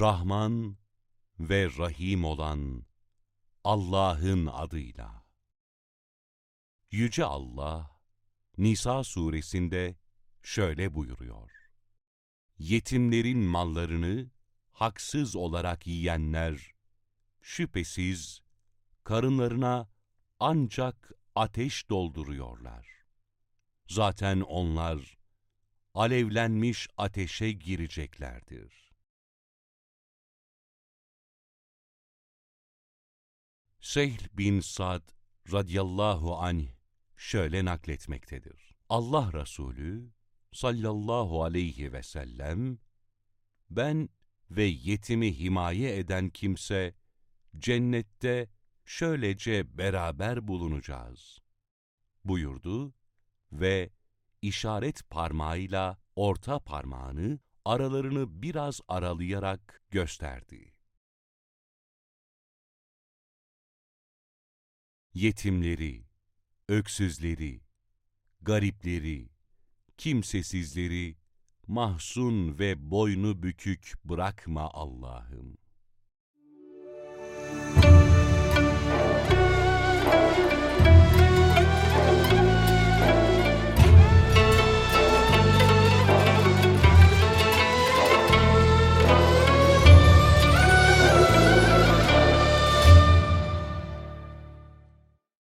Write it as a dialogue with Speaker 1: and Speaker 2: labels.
Speaker 1: Rahman ve Rahim olan Allah'ın adıyla. Yüce Allah, Nisa suresinde şöyle buyuruyor. Yetimlerin mallarını haksız olarak yiyenler, şüphesiz karınlarına ancak ateş dolduruyorlar. Zaten onlar alevlenmiş ateşe gireceklerdir. Sehl bin Sad radıyallahu anh şöyle nakletmektedir. Allah Resulü sallallahu aleyhi ve sellem, ben ve yetimi himaye eden kimse, cennette şöylece beraber bulunacağız, buyurdu ve işaret parmağıyla orta parmağını aralarını biraz aralayarak gösterdi. Yetimleri, öksüzleri, garipleri, kimsesizleri, mahzun ve boynu bükük bırakma Allah'ım.